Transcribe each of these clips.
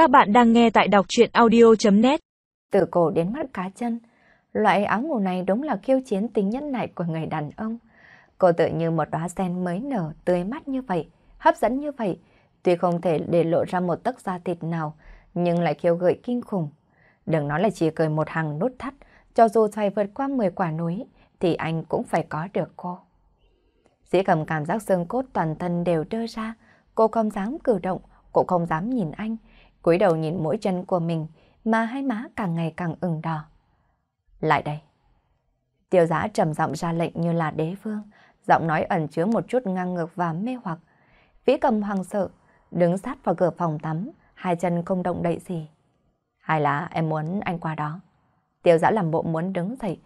Các bạn đang nghe tại đọc truyện audio.net Từ cổ đến mắt cá chân, loại áo ngủ này đúng là khiêu chiến tính nhân nại của người đàn ông. Cô tự như một đóa sen mới nở, tươi mắt như vậy, hấp dẫn như vậy. Tuy không thể để lộ ra một tấc da thịt nào, nhưng lại khiêu gợi kinh khủng. Đừng nói là chỉ cười một hàng nút thắt, cho dù phải vượt qua 10 quả núi, thì anh cũng phải có được cô. Dĩ cầm cảm giác xương cốt toàn thân đều đưa ra, cô không dám cử động, cô không dám nhìn anh, cúi đầu nhìn mỗi chân của mình mà hai má càng ngày càng ửng đỏ. Lại đây. Tiêu giá trầm giọng ra lệnh như là đế vương, giọng nói ẩn chứa một chút ngang ngược và mê hoặc. Vĩ cầm hoàng sợ, đứng sát vào cửa phòng tắm, hai chân không động đậy gì. Hay là em muốn anh qua đó? Tiêu giã làm bộ muốn đứng dậy.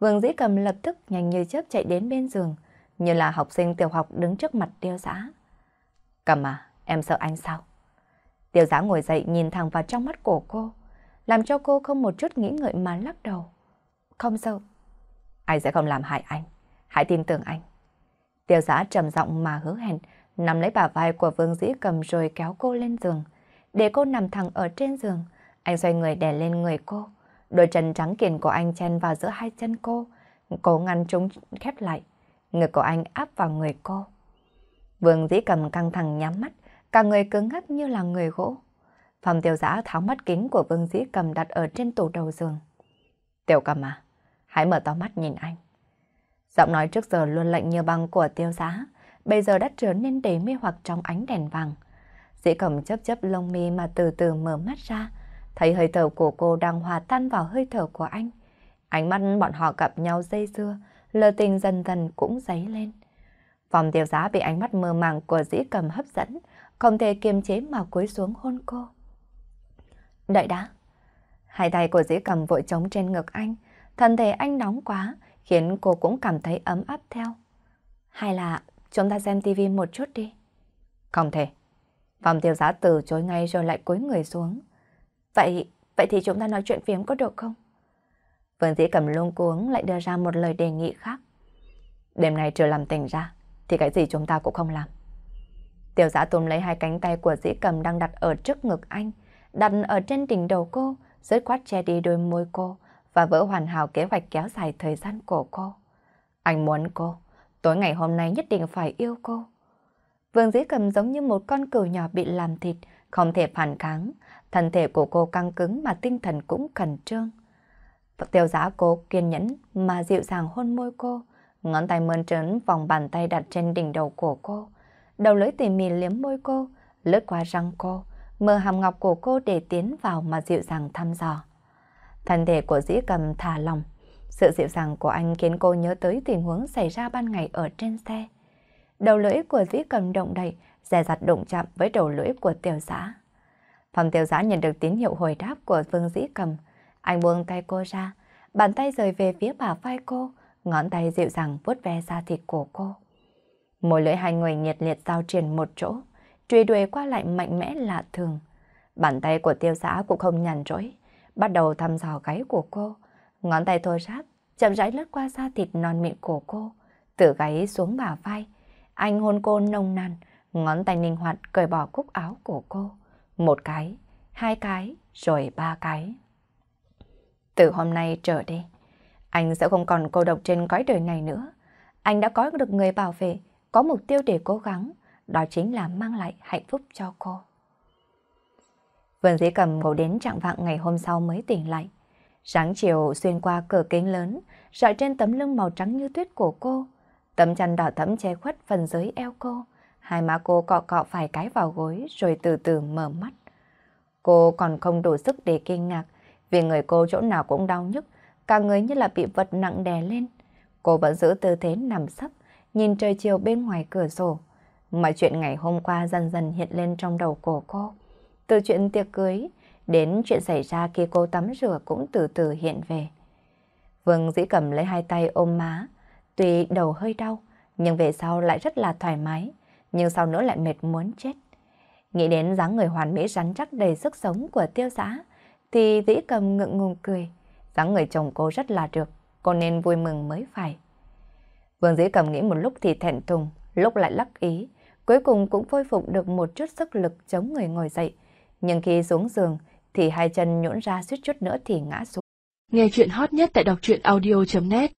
Vương dĩ cầm lập tức nhanh như chớp chạy đến bên giường, như là học sinh tiểu học đứng trước mặt tiêu giã. Cầm à, em sợ anh sao? Tiêu giá ngồi dậy nhìn thẳng vào trong mắt của cô, làm cho cô không một chút nghĩ ngợi mà lắc đầu. Không sợ. Anh sẽ không làm hại anh. Hãy tin tưởng anh. Tiêu giá trầm giọng mà hứa hẹn, nắm lấy bả vai của Vương Dĩ cầm rồi kéo cô lên giường. Để cô nằm thẳng ở trên giường, anh xoay người đè lên người cô. Đôi chân trắng kiền của anh chen vào giữa hai chân cô, cố ngăn chúng khép lại. Ngực của anh áp vào người cô. Vương Dĩ cầm căng thẳng nhắm mắt, cả người cứng ngắc như là người gỗ. Phòng tiểu giã tháo mắt kính của Vương Dĩ cầm đặt ở trên tủ đầu giường. Tiểu cầm à, hãy mở to mắt nhìn anh. Giọng nói trước giờ luôn lạnh như băng của tiêu giá, bây giờ đã trở nên đầy mê hoặc trong ánh đèn vàng. Dĩ cầm chấp chấp lông mi mà từ từ mở mắt ra, thấy hơi thở của cô đang hòa tan vào hơi thở của anh. Ánh mắt bọn họ gặp nhau dây dưa, lờ tình dần dần cũng dấy lên. Phòng tiêu giá bị ánh mắt mơ màng của dĩ cầm hấp dẫn, không thể kiềm chế mà cúi xuống hôn cô. Đợi đã. Hai tay của dĩ cầm vội trống trên ngực anh, thân thể anh nóng quá, khiến cô cũng cảm thấy ấm áp theo. Hay là chúng ta xem tivi một chút đi. Không thể. Phòng tiêu giá từ chối ngay rồi lại cúi người xuống. Vậy, vậy thì chúng ta nói chuyện phiếm có được không? Vương dĩ cầm luôn cuống lại đưa ra một lời đề nghị khác. Đêm nay chưa làm tỉnh ra, thì cái gì chúng ta cũng không làm. Tiểu dạ giã tùm lấy hai cánh tay của dĩ cầm đang đặt ở trước ngực anh, đặt ở trên đỉnh đầu cô, rớt quát che đi đôi môi cô và vỡ hoàn hảo kế hoạch kéo dài thời gian của cô. Anh muốn cô, tối ngày hôm nay nhất định phải yêu cô. Vương dĩ cầm giống như một con cừu nhỏ bị làm thịt, không thể phản kháng. Thân thể của cô căng cứng mà tinh thần cũng khẩn trương. Tiêu giã dạ cô kiên nhẫn mà dịu dàng hôn môi cô, ngón tay mơn trớn vòng bàn tay đặt trên đỉnh đầu của cô. Đầu lưỡi tỉ mỉ liếm môi cô, lướt qua răng cô, mở hàm ngọc của cô để tiến vào mà dịu dàng thăm dò. Thân thể của dĩ cầm thả lòng. Sự dịu dàng của anh khiến cô nhớ tới tình huống xảy ra ban ngày ở trên xe. Đầu lưỡi của dĩ cầm động đậy, dè dặt đụng chạm với đầu lưỡi của tiểu giã. Phòng tiểu giã nhận được tín hiệu hồi đáp của vương dĩ cầm. Anh buông tay cô ra, bàn tay rời về phía bả vai cô, ngón tay dịu dàng vuốt ve da thịt của cô. Môi lưỡi hai người nhiệt liệt giao triển một chỗ, truy đuổi qua lại mạnh mẽ lạ thường. Bàn tay của tiêu giã cũng không nhàn rỗi, bắt đầu thăm dò gáy của cô. Ngón tay thô ráp, chậm rãi lướt qua da thịt non mịn của cô, từ gáy xuống bả vai. Anh hôn cô nồng nàn, ngón tay linh hoạt cởi bỏ cúc áo của cô. Một cái, hai cái, rồi ba cái. Từ hôm nay trở đi, anh sẽ không còn cô độc trên cõi đời này nữa. Anh đã có được người bảo vệ, có mục tiêu để cố gắng, đó chính là mang lại hạnh phúc cho cô. Vân Dĩ Cầm ngủ đến trạng vạng ngày hôm sau mới tỉnh lại. Sáng chiều xuyên qua cửa kính lớn, rọi trên tấm lưng màu trắng như tuyết của cô. Tấm chăn đỏ thẫm che khuất phần dưới eo cô. Hai má cô cọ cọ phải cái vào gối rồi từ từ mở mắt. Cô còn không đủ sức để kinh ngạc vì người cô chỗ nào cũng đau nhức, cả người như là bị vật nặng đè lên. Cô vẫn giữ tư thế nằm sấp, nhìn trời chiều bên ngoài cửa sổ. Mọi chuyện ngày hôm qua dần dần hiện lên trong đầu của cô. Từ chuyện tiệc cưới đến chuyện xảy ra khi cô tắm rửa cũng từ từ hiện về. Vương dĩ cầm lấy hai tay ôm má, tuy đầu hơi đau, nhưng về sau lại rất là thoải mái, nhưng sau nữa lại mệt muốn chết. Nghĩ đến dáng người hoàn mỹ rắn chắc đầy sức sống của tiêu giã, thì dĩ cầm ngượng ngùng cười. dáng người chồng cô rất là được, cô nên vui mừng mới phải. Vương dĩ cầm nghĩ một lúc thì thẹn thùng, lúc lại lắc ý, cuối cùng cũng khôi phục được một chút sức lực chống người ngồi dậy, Nhưng khi xuống giường thì hai chân nhũn ra suýt chút nữa thì ngã xuống. Nghe chuyện hot nhất tại đọc truyện audio.net